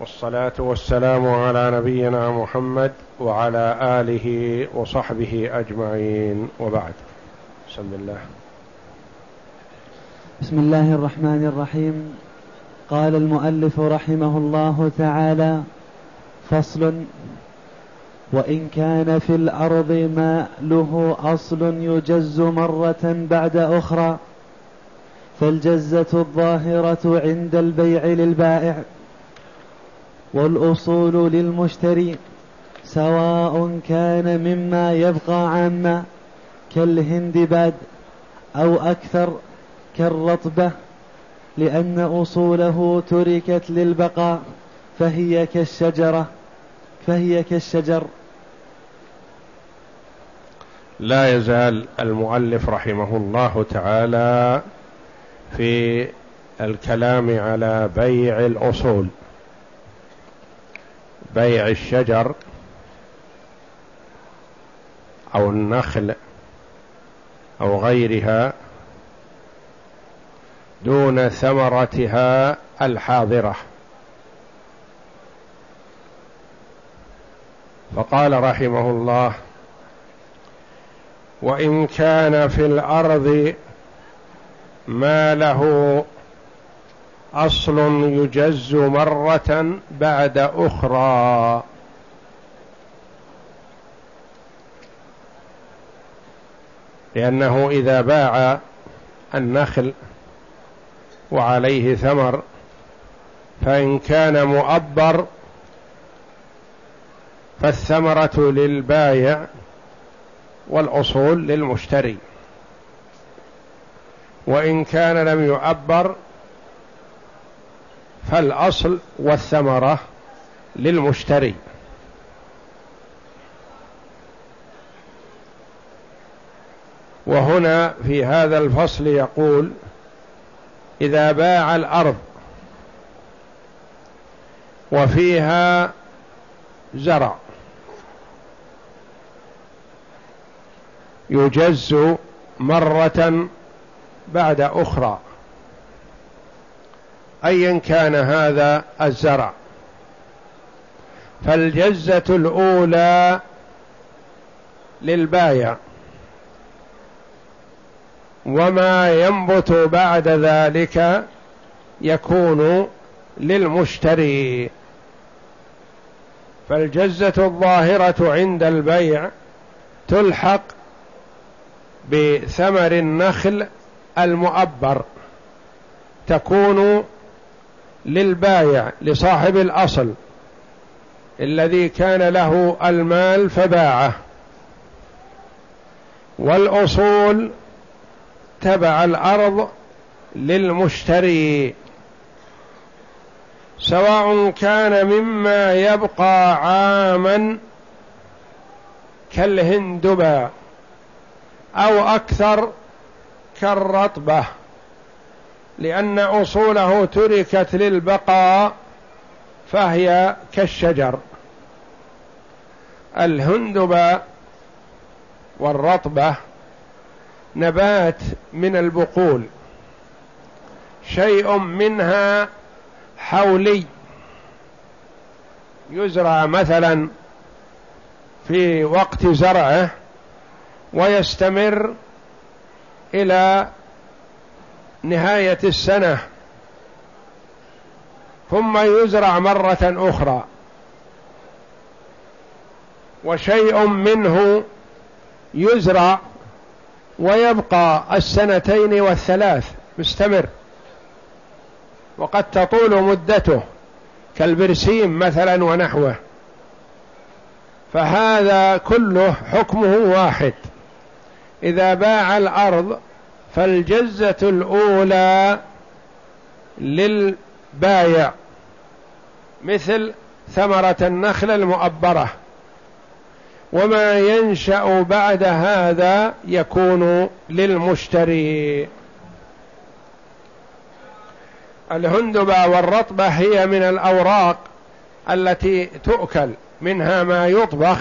والصلاة والسلام على نبينا محمد وعلى آله وصحبه أجمعين. وبعد. بسم الله. بسم الله الرحمن الرحيم. قال المؤلف رحمه الله تعالى فصل وإن كان في الأرض ما له أصل يجز مرة بعد أخرى. فالجزة الظاهرة عند البيع للبائع والأصول للمشتري سواء كان مما يبقى عاما كالهندباد أو أكثر كالرطبة لأن أصوله تركت للبقاء فهي كالشجرة فهي كالشجر. لا يزال المؤلف رحمه الله تعالى في الكلام على بيع الأصول. بيع الشجر أو النخل أو غيرها دون ثمرتها الحاضرة. فقال رحمه الله وإن كان في الأرض ما له أصل يجز مرة بعد أخرى. لأنه إذا باع النخل وعليه ثمر فإن كان مؤبر فالثمرة للبايع والأصول للمشتري. وإن كان لم يؤبر فالأصل والثمرة للمشتري. وهنا في هذا الفصل يقول إذا باع الأرض وفيها زرع يجز مرة بعد أخرى. أيا كان هذا الزرع. فالجزة الأولى للبايع. وما ينبت بعد ذلك يكون للمشتري. فالجزة الظاهرة عند البيع تلحق بثمر النخل المؤبر تكون للبايع لصاحب الأصل الذي كان له المال فباعه والأصول تبع الأرض للمشتري سواء كان مما يبقى عاما كالهندبة أو أكثر كالرطبة لأن أصوله تركت للبقاء فهي كالشجر. الهندبة والرطبة نبات من البقول شيء منها حولي. يزرع مثلا في وقت زرعه ويستمر إلى نهاية السنة ثم يزرع مرة أخرى. وشيء منه يزرع ويبقى السنتين والثلاث مستمر. وقد تطول مدته كالبرسيم مثلا ونحوه. فهذا كله حكمه واحد. إذا باع الأرض فالجزة الأولى للبايع مثل ثمرة النخل المؤبرة. وما ينشأ بعد هذا يكون للمشتري. الهندبة والرطبة هي من الأوراق التي تؤكل منها ما يطبخ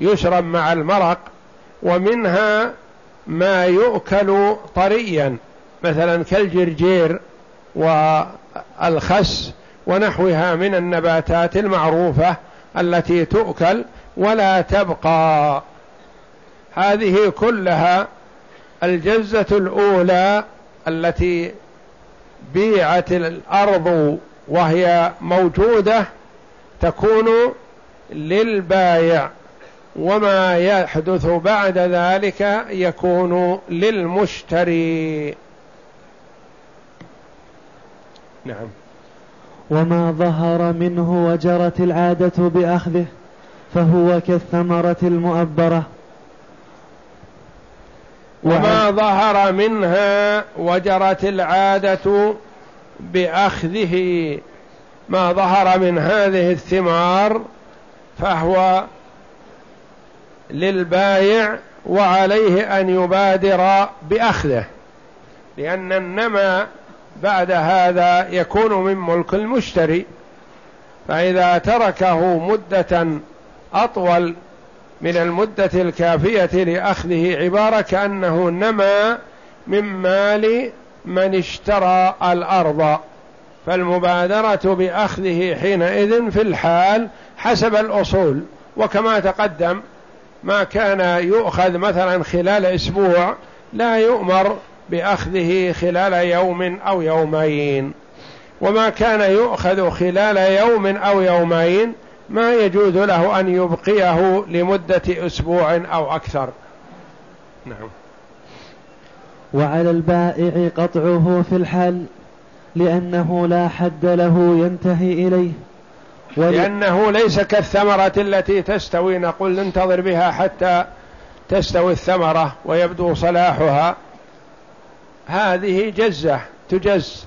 ويشرب مع المرق ومنها ما يؤكل طريا مثلا كالجرجير والخس ونحوها من النباتات المعروفة التي تؤكل ولا تبقى. هذه كلها الجزة الأولى التي بيعت الأرض وهي موجودة تكون للبايع. وما يحدث بعد ذلك يكون للمشتري. نعم. وما ظهر منه وجرت العادة بأخذه فهو كالثمرة المؤبرة. وما ظهر منها وجرت العادة بأخذه. ما ظهر من هذه الثمار فهو للبايع وعليه أن يبادر بأخذه لأن النمى بعد هذا يكون من ملك المشتري. فإذا تركه مدة أطول من المدة الكافية لأخذه عبارة كأنه نمى من مال من اشترى الأرض. فالمبادرة بأخذه حينئذ في الحال حسب الأصول. وكما تقدم ما كان يؤخذ مثلا خلال أسبوع لا يؤمر بأخذه خلال يوم أو يومين. وما كان يؤخذ خلال يوم أو يومين ما يجوز له أن يبقيه لمدة أسبوع أو أكثر. نعم. وعلى البائع قطعه في الحال لأنه لا حد له ينتهي إليه. ول... لأنه ليس كالثمرة التي تستوي نقول ننتظر بها حتى تستوي الثمرة ويبدو صلاحها. هذه جزة تجز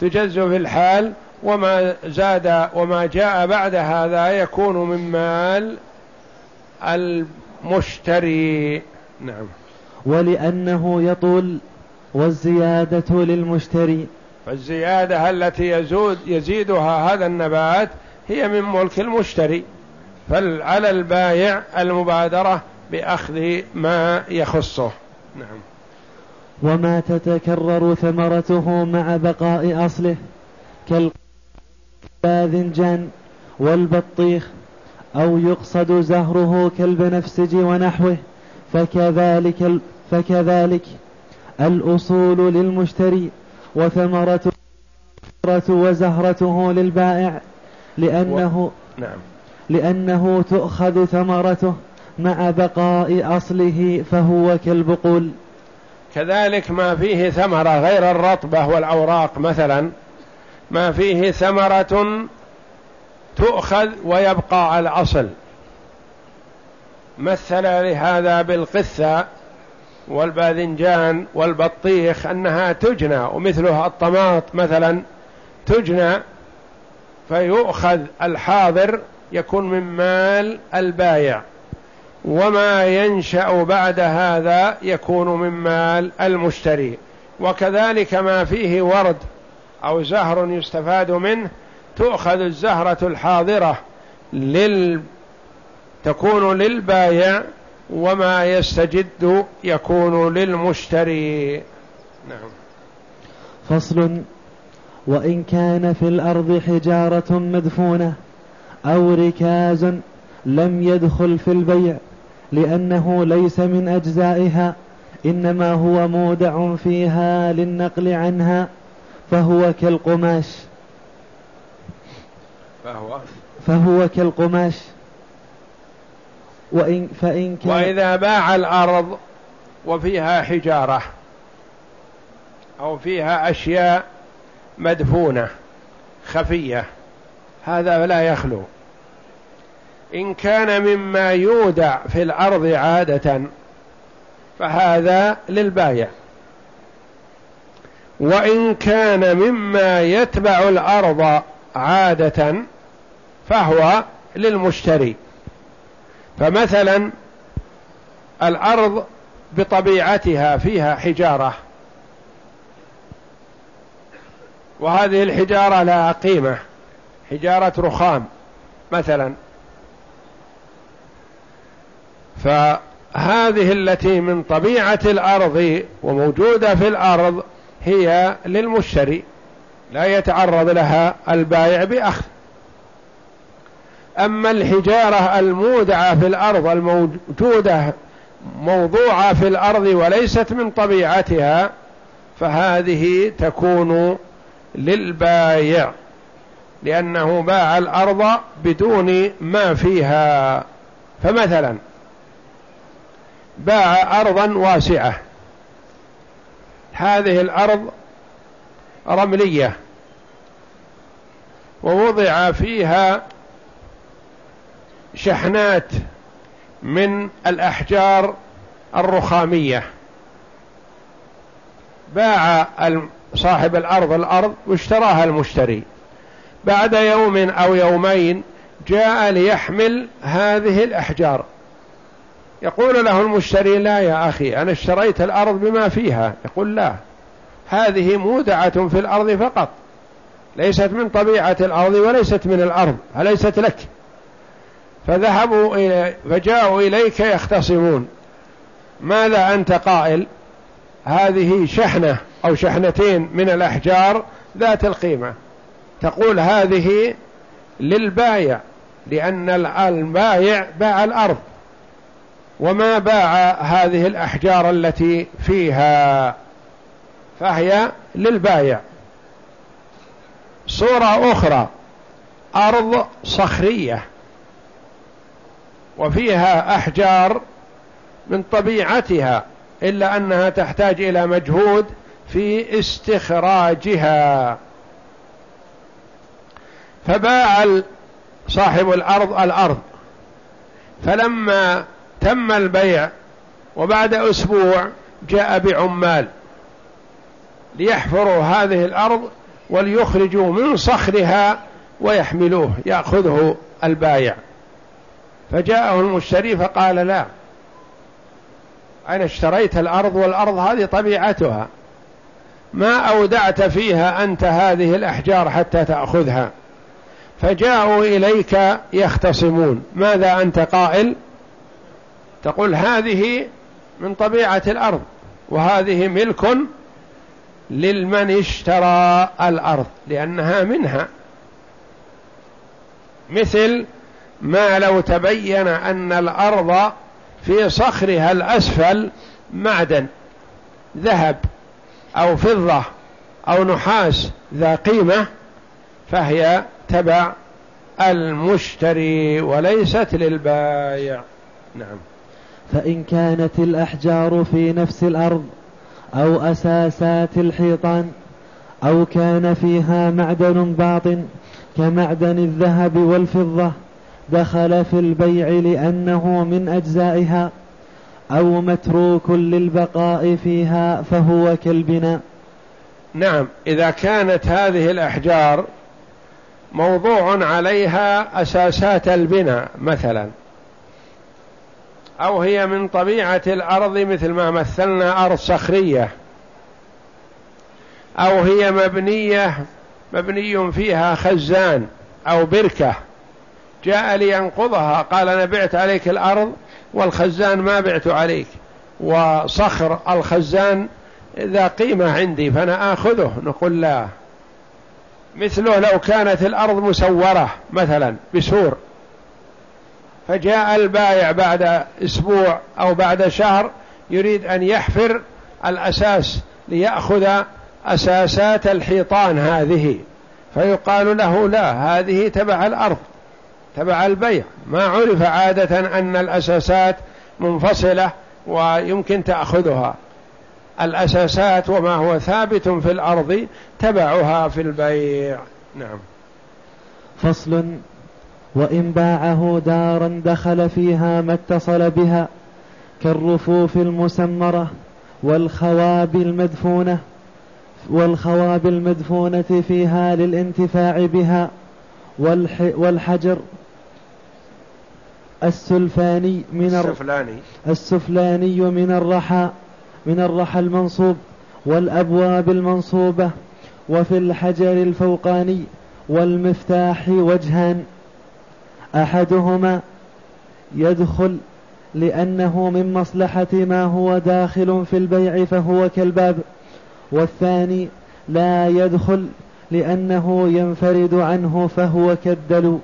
تجز في الحال وما زاد وما جاء بعد هذا يكون من مال المشتري. نعم. ولأنه يطول والزيادة للمشتري. فالزيادة التي يزود يزيدها هذا النبات هي من ملك المشتري. فعلى البايع المبادرة بأخذ ما يخصه. نعم. وما تتكرر ثمرته مع بقاء أصله كالباذنجان والبطيخ أو يقصد زهره كالبنفسج ونحوه فكذلك, فكذلك الأصول للمشتري وثمرته وزهرته للبائع. لأنه و... نعم. لأنه تؤخذ ثمرته مع بقاء أصله فهو كالبقول. كذلك ما فيه ثمرة غير الرطبة والأوراق مثلا ما فيه ثمرة تؤخذ ويبقى على الأصل. مثل لهذا بالقثة والباذنجان والبطيخ أنها تجنى ومثلها الطماط مثلا تجنى فيؤخذ الحاضر يكون من مال البايع. وما ينشأ بعد هذا يكون من مال المشتري. وكذلك ما فيه ورد أو زهر يستفاد منه تؤخذ الزهرة الحاضرة لل تكون للبايع وما يستجد يكون للمشتري. نعم. فصل وإن كان في الأرض حجارة مدفونة أو ركاز لم يدخل في البيع لأنه ليس من أجزائها إنما هو مودع فيها للنقل عنها فهو كالقماش. فهو؟ فهو كالقماش. وإن فإن كان وإذا باع الأرض وفيها حجارة أو فيها أشياء مدفونة خفية هذا لا يخلو. إن كان مما يودع في الأرض عادة فهذا للبايع. وإن كان مما يتبع الأرض عادة فهو للمشتري. فمثلا الأرض بطبيعتها فيها حجارة. وهذه الحجارة لها قيمة. حجارة رخام مثلا. فهذه التي من طبيعة الأرض وموجودة في الأرض هي للمشتري لا يتعرض لها البائع بأخذ. أما الحجارة المودعة في الأرض الموجودة موضوعة في الأرض وليست من طبيعتها فهذه تكون للبايع لأنه باع الأرض بدون ما فيها. فمثلا باع أرضا واسعة. هذه الأرض رملية ووضع فيها شحنات من الأحجار الرخامية. باع صاحب الأرض الأرض واشتراها المشتري. بعد يوم أو يومين جاء ليحمل هذه الأحجار. يقول له المشتري لا يا أخي أنا اشتريت الأرض بما فيها. يقول لا هذه مودعة في الأرض فقط. ليست من طبيعة الأرض وليست من الأرض أليست لك؟ فذهبوا إلي فجاءوا إليك يختصمون. ماذا أنت قائل؟ هذه شحنة أو شحنتين من الأحجار ذات القيمة. تقول هذه للبايع لأن البايع باع الأرض وما باع هذه الأحجار التي فيها فهي للبايع. صورة أخرى أرض صخرية وفيها أحجار من طبيعتها. إلا أنها تحتاج إلى مجهود في استخراجها. فباع صاحب الأرض الأرض. فلما تم البيع وبعد أسبوع جاء بعمال ليحفروا هذه الأرض وليخرجوا من صخرها ويحملوه يأخذه البايع. فجاءه المشتري فقال لا أنا اشتريت الأرض والأرض هذه طبيعتها؟ ما أودعت فيها أنت هذه الأحجار حتى تأخذها. فجاءوا إليك يختصمون. ماذا أنت قائل؟ تقول هذه من طبيعة الأرض وهذه ملك للمن اشترى الأرض لأنها منها. مثل ما لو تبين أن الأرض في صخرها الأسفل معدن ذهب أو فضة أو نحاس ذا قيمة فهي تبع المشتري وليست للبايع. نعم. فإن كانت الأحجار في نفس الأرض أو أساسات الحيطان أو كان فيها معدن باطن كمعدن الذهب والفضة دخل في البيع لأنه من أجزائها أو متروك للبقاء فيها فهو كالبناء. نعم إذا كانت هذه الأحجار موضوع عليها أساسات البناء مثلا أو هي من طبيعة الأرض مثل ما مثلنا أرض صخرية أو هي مبنية مبني فيها خزان أو بركة. جاء لينقضها قال أنا بعت عليك الأرض والخزان ما بعت عليك وصخر الخزان ذا قيمة عندي فأنا آخذه. نقول لا. مثله لو كانت الأرض مسورة مثلا بسور. فجاء البايع بعد أسبوع أو بعد شهر يريد أن يحفر الأساس ليأخذ أساسات الحيطان هذه. فيقال له لا هذه تبع الأرض. تبع البيع. ما عرف عادة أن الأساسات منفصلة ويمكن تأخذها. الأساسات وما هو ثابت في الأرض تبعها في البيع. نعم. فصل. وإن باعه دارا دخل فيها ما اتصل بها كالرفوف المسمرة والخواب المدفونة والخواب المدفونة فيها للانتفاع بها. والحجر السلفاني من السفلاني. السفلاني من الرحى من الرحى المنصوب والأبواب المنصوبة وفي الحجر الفوقاني والمفتاح وجهان. أحدهما يدخل لأنه من مصلحة ما هو داخل في البيع فهو كالباب والثاني لا يدخل لأنه ينفرد عنه فهو كالدلو.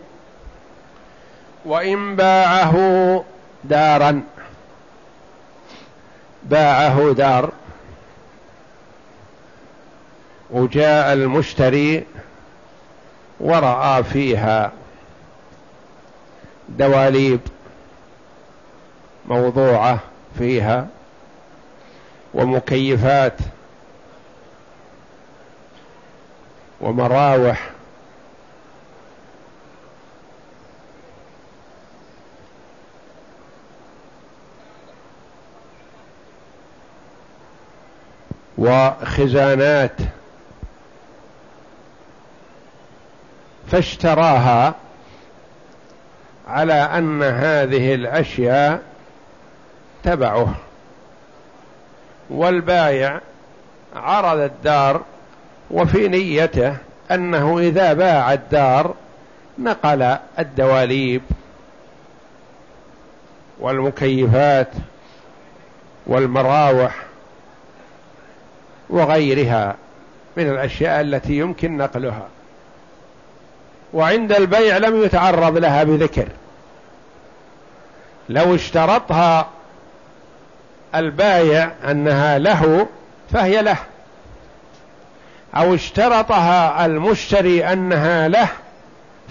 وإن باعه دارا. باعه دار. وجاء المشتري ورأى فيها دواليب موضوعة فيها ومكيفات ومراوح. وخزانات. فاشتراها على أن هذه الأشياء تبعه. والبايع عرض الدار وفي نيته أنه إذا باع الدار نقل الدواليب والمكيفات والمراوح وغيرها من الأشياء التي يمكن نقلها. وعند البيع لم يتعرض لها بذكر. لو اشترطها البايع أنها له فهي له. أو اشترطها المشتري أنها له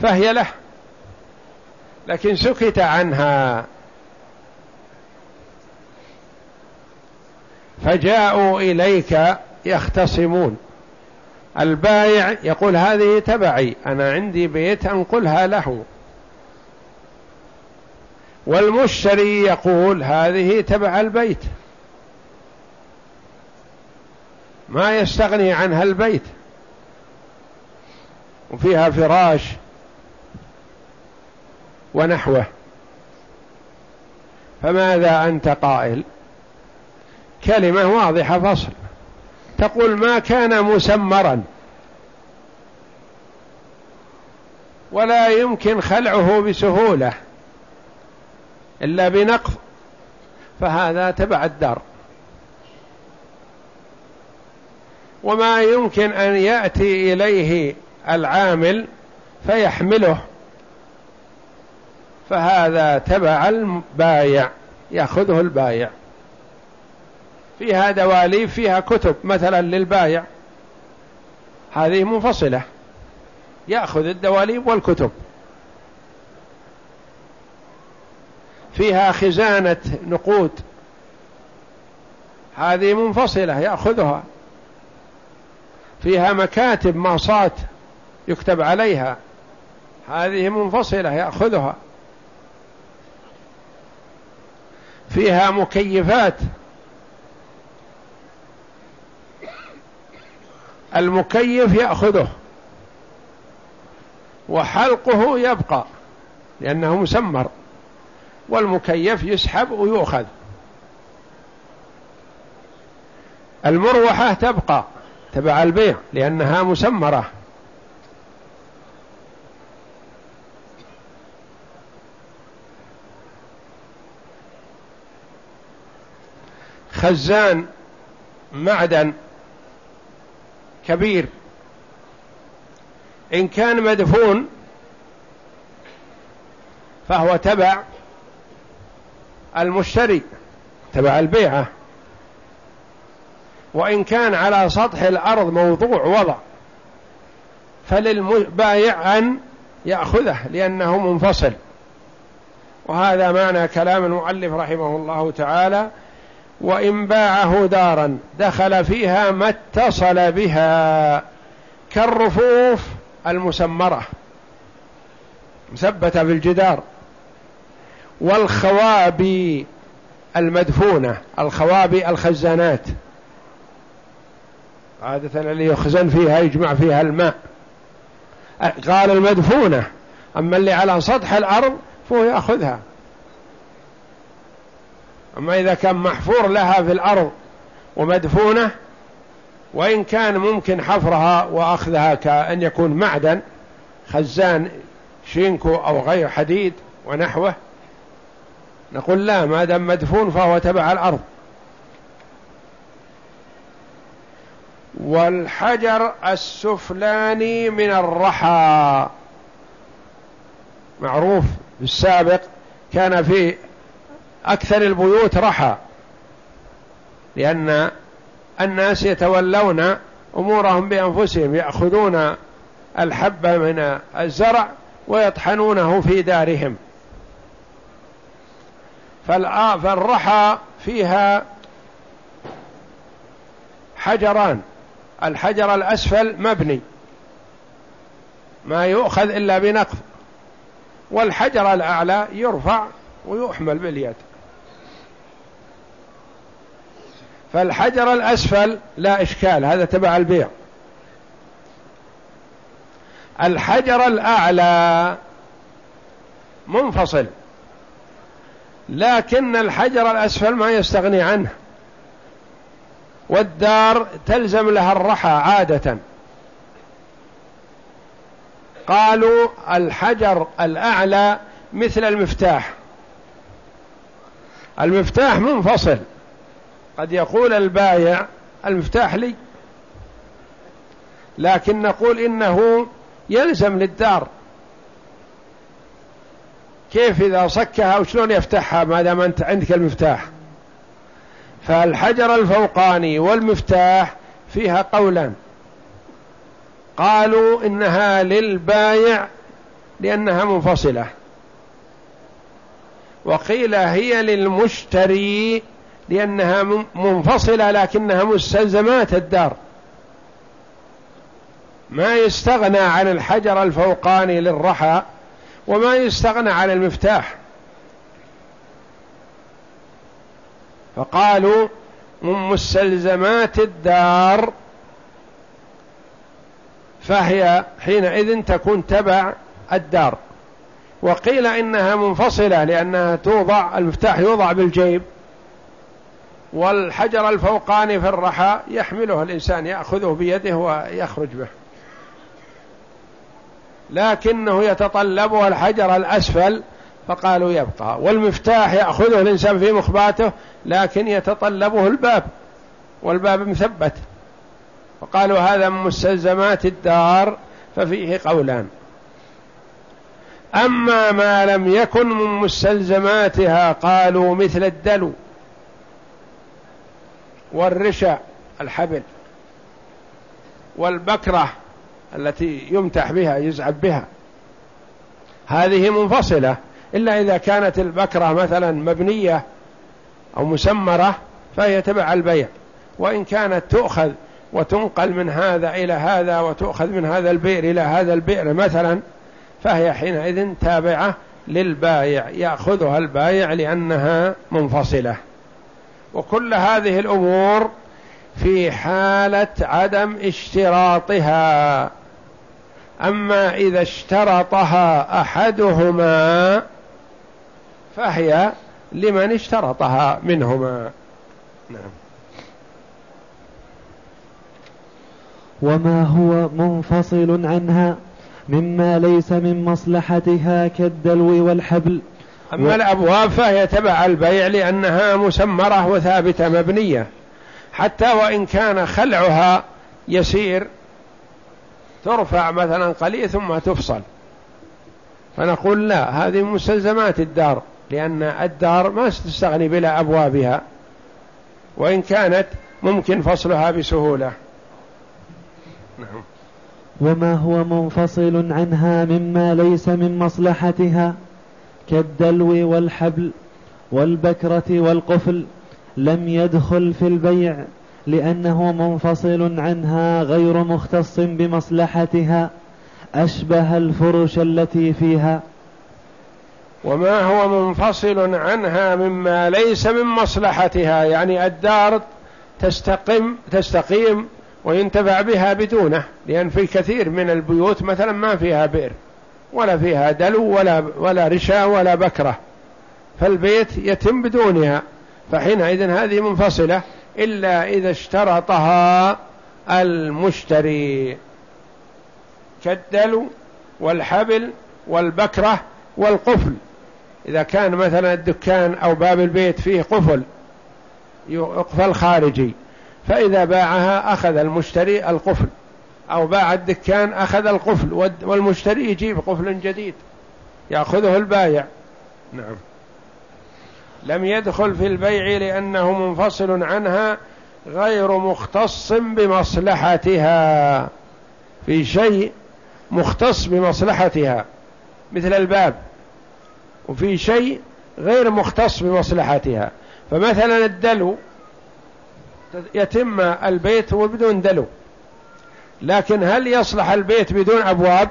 فهي له. لكن سكت عنها. فجاءوا إليك يختصمون. البايع يقول هذه تبعي أنا عندي بيت أنقلها له. والمشتري يقول هذه تبع البيت. ما يستغني عنها البيت. وفيها فراش ونحوه. فماذا أنت قائل؟ كلمة واضحة فصل. تقول ما كان مسمرا. ولا يمكن خلعه بسهولة إلا بنقض. فهذا تبع الدار. وما يمكن أن يأتي إليه العامل فيحمله. فهذا تبع البايع يأخذه البايع. فيها دواليب فيها كتب مثلا للبايع. هذه منفصلة. يأخذ الدواليب والكتب. فيها خزانة نقود. هذه منفصلة يأخذها. فيها مكاتب ماصات يكتب عليها. هذه منفصلة يأخذها. فيها مكيفات. المكيف يأخذه. وحلقه يبقى لأنه مسمر. والمكيف يسحب ويؤخذ. المروحة تبقى. تبع البيع لأنها مسمرة. خزان معدن كبير. إن كان مدفون فهو تبع المشتري تبع البيعة. وإن كان على سطح الأرض موضوع وضع فللبايع أن يأخذه لأنه منفصل. وهذا معنى كلام المؤلف رحمه الله تعالى وإن باعه دارا دخل فيها ما اتصل بها كالرفوف المسمرة مثبتة في الجدار والخوابي المدفونة الخوابي الخزانات. عادة اللي يخزن فيها يجمع فيها الماء. قال المدفونة أما اللي على سطح الأرض فهو يأخذها. أما إذا كان محفور لها في الأرض ومدفونة وإن كان ممكن حفرها وأخذها كأن يكون معدن خزان شينكو أو غير حديد ونحوه نقول لا ما دام مدفون فهو تبع الأرض. والحجر السفلاني من الرحى. معروف بالسابق كان في أكثر البيوت رحى لأن الناس يتولون أمورهم بأنفسهم يأخذون الحب من الزرع ويطحنونه في دارهم. فالرحى فيها حجران. الحجر الأسفل مبني. ما يؤخذ إلا بنقض. والحجر الأعلى يرفع ويحمل باليد. فالحجر الأسفل لا إشكال هذا تبع البيع. الحجر الأعلى منفصل لكن الحجر الأسفل ما يستغني عنه. والدار تلزم لها الرحى عادة. قالوا الحجر الأعلى مثل المفتاح. المفتاح منفصل. قد يقول البايع المفتاح لي. لكن نقول إنه يلزم للدار. كيف إذا صكها وشلون يفتحها ما دام أنت عندك المفتاح؟ فالحجر الفوقاني والمفتاح فيها قولان. قالوا إنها للبايع لأنها منفصلة. وقيل هي للمشتري لأنها منفصلة لكنها مستلزمات الدار. ما يستغنى عن الحجر الفوقاني للرحى وما يستغنى عن المفتاح. فقالوا من مستلزمات الدار فهي حينئذ تكون تبع الدار. وقيل إنها منفصلة لأنها توضع المفتاح يوضع بالجيب والحجر الفوقاني في الرحى يحمله الإنسان يأخذه بيده ويخرج به. لكنه يتطلبها الحجر الأسفل فقالوا يبقى. والمفتاح يأخذه الإنسان في مخباته لكن يتطلبه الباب والباب مثبت. فقالوا هذا من مستلزمات الدار ففيه قولان. أما ما لم يكن من مستلزماتها قالوا مثل الدلو والرشا الحبل والبكرة التي يمتح بها يزعب بها. هذه منفصلة. إلا إذا كانت البكرة مثلا مبنية أو مسمرة فهي تبع البيع. وإن كانت تؤخذ وتنقل من هذا إلى هذا وتؤخذ من هذا البئر إلى هذا البئر مثلا فهي حينئذ تابعة للبايع يأخذها البايع لأنها منفصلة. وكل هذه الأمور في حالة عدم اشتراطها. أما إذا اشترطها أحدهما فهي لمن اشترطها منهما. نعم. وما هو منفصل عنها مما ليس من مصلحتها كالدلو والحبل. أما و... الأبواب فهي تبع البيع لأنها مسمرة وثابتة مبنية. حتى وإن كان خلعها يسير ترفع مثلا قليل ثم تفصل. فنقول لا هذه مستلزمات الدار. لأن الدار ما تستغني بلا أبوابها وإن كانت ممكن فصلها بسهولة. نعم. وما هو منفصل عنها مما ليس من مصلحتها كالدلو والحبل والبكرة والقفل لم يدخل في البيع لأنه منفصل عنها غير مختص بمصلحتها أشبه الفرش التي فيها. وما هو منفصل عنها مما ليس من مصلحتها يعني الدار تستقيم تستقيم وينتفع بها بدونه لأن في كثير من البيوت مثلا ما فيها بئر ولا فيها دلو ولا ولا رشا ولا بكرة. فالبيت يتم بدونها فحينئذ هذه منفصلة إلا إذا اشترطها المشتري. كالدلو والحبل والبكرة والقفل. إذا كان مثلا الدكان أو باب البيت فيه قفل يقفل خارجي فإذا باعها أخذ المشتري القفل أو باع الدكان أخذ القفل والمشتري يجيب قفل جديد يأخذه البايع. نعم. لم يدخل في البيع لأنه منفصل عنها غير مختص بمصلحتها في شيء مختص بمصلحتها مثل الباب. وفي شيء غير مختص بمصلحتها. فمثلا الدلو يتم البيت وبدون دلو. لكن هل يصلح البيت بدون أبواب؟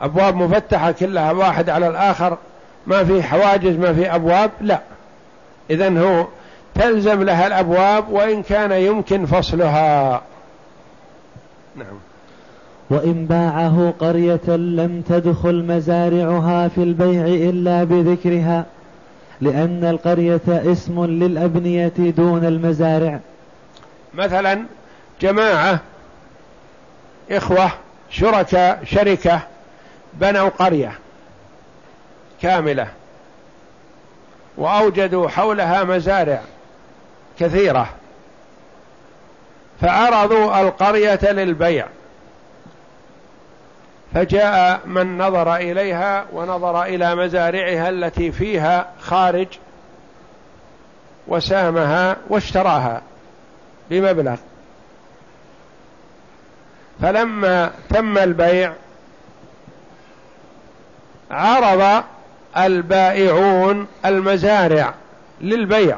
أبواب مفتحة كلها واحد على الآخر ما في حواجز ما في أبواب؟ لا. إذن هو تلزم لها الأبواب وإن كان يمكن فصلها. نعم. وإن باعه قرية لم تدخل مزارعها في البيع إلا بذكرها لأن القرية اسم للأبنية دون المزارع. مثلا جماعة إخوة شركاء شركة بنوا قرية كاملة وأوجدوا حولها مزارع كثيرة فعرضوا القرية للبيع. فجاء من نظر إليها ونظر إلى مزارعها التي فيها خارج وسامها واشتراها بمبلغ. فلما تم البيع عرض البائعون المزارع للبيع.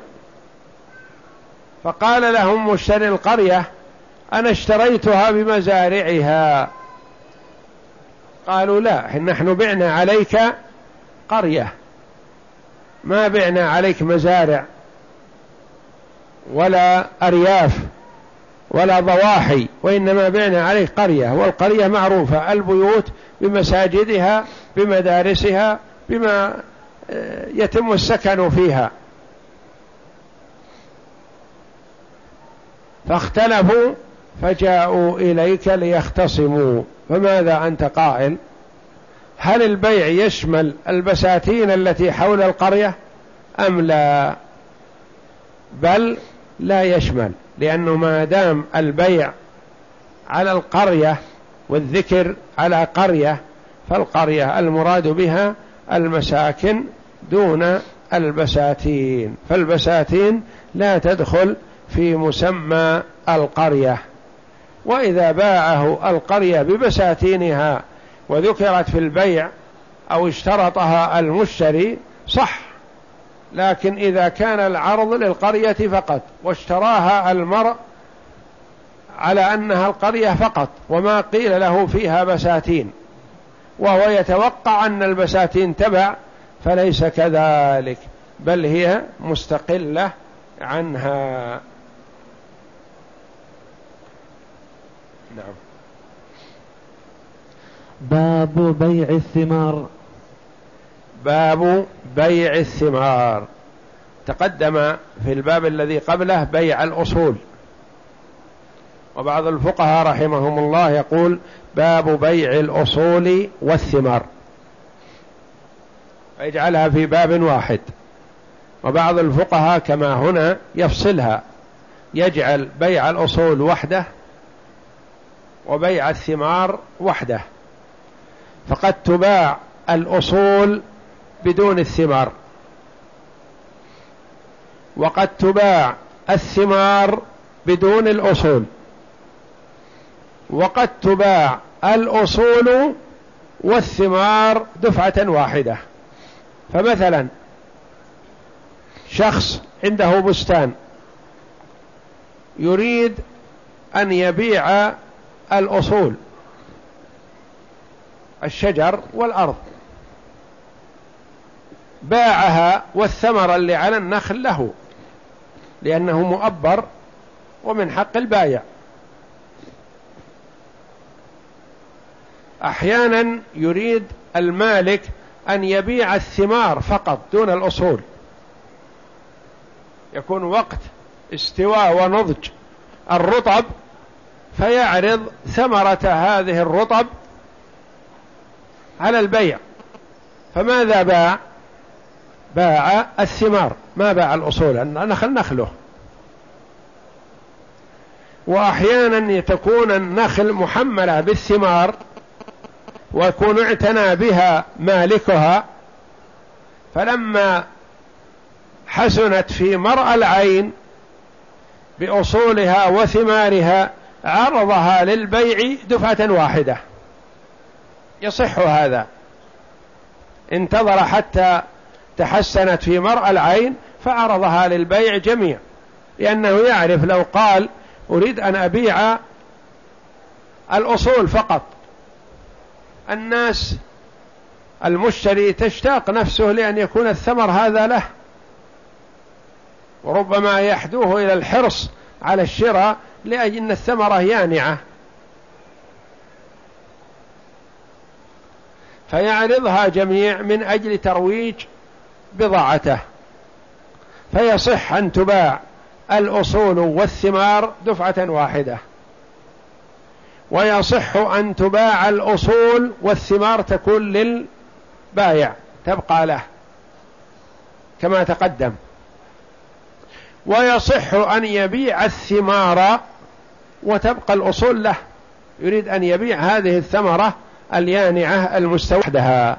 فقال لهم مشتري القرية أنا اشتريتها بمزارعها. قالوا لا نحن بعنا عليك قرية. ما بعنا عليك مزارع ولا أرياف ولا ضواحي وإنما بعنا عليك قرية. والقرية معروفة البيوت بمساجدها بمدارسها بما آه، يتم السكن فيها. فاختلفوا فجاءوا إليك ليختصموا. فماذا أنت قائل؟ هل البيع يشمل البساتين التي حول القرية؟ أم لا؟ بل لا يشمل لأنه ما دام البيع على القرية والذكر على قرية فالقرية المراد بها المساكن دون البساتين. فالبساتين لا تدخل في مسمى القرية. وإذا باعه القرية ببساتينها وذكرت في البيع أو اشترطها المشتري صح. لكن إذا كان العرض للقرية فقط واشتراها المرء على أنها القرية فقط وما قيل له فيها بساتين وهو يتوقع أن البساتين تبع فليس كذلك بل هي مستقلة عنها. نعم. باب بيع الثمار. باب بيع الثمار. تقدم في الباب الذي قبله بيع الأصول. وبعض الفقهاء رحمهم الله يقول باب بيع الأصول والثمار. يجعلها في باب واحد. وبعض الفقهاء كما هنا يفصلها. يجعل بيع الأصول وحده وبيع الثمار وحده. فقد تباع الأصول بدون الثمار. وقد تباع الثمار بدون الأصول. وقد تباع الأصول والثمار دفعة واحدة. فمثلا شخص عنده بستان يريد أن يبيع الأصول. الشجر والأرض. باعها والثمر اللي على النخل له لأنه مؤبر ومن حق البايع. أحيانا يريد المالك أن يبيع الثمار فقط دون الأصول. يكون وقت استواء ونضج. الرطب فيعرض ثمرة هذه الرطب على البيع. فماذا باع؟ باع الثمار. ما باع الأصول؟ النخل نخله. وأحيانا تكون النخل محملة بالثمار ويكون اعتنى بها مالكها. فلما حسنت في مرأى العين بأصولها وثمارها عرضها للبيع دفعة واحدة. يصح هذا. انتظر حتى تحسنت في مرأى العين فعرضها للبيع جميع. لأنه يعرف لو قال أريد أن أبيع الأصول فقط. الناس المشتري تشتاق نفسه لأن يكون الثمر هذا له. وربما يحدوه إلى الحرص على الشراء لأجل أن الثمرة يانعة فيعرضها جميع من أجل ترويج بضاعته. فيصح أن تباع الأصول والثمار دفعة واحدة. ويصح أن تباع الأصول والثمار تكون للبايع تبقى له كما تقدم. ويصح أن يبيع الثمار وتبقى الأصول له. يريد أن يبيع هذه الثمرة اليانعة المستوحدها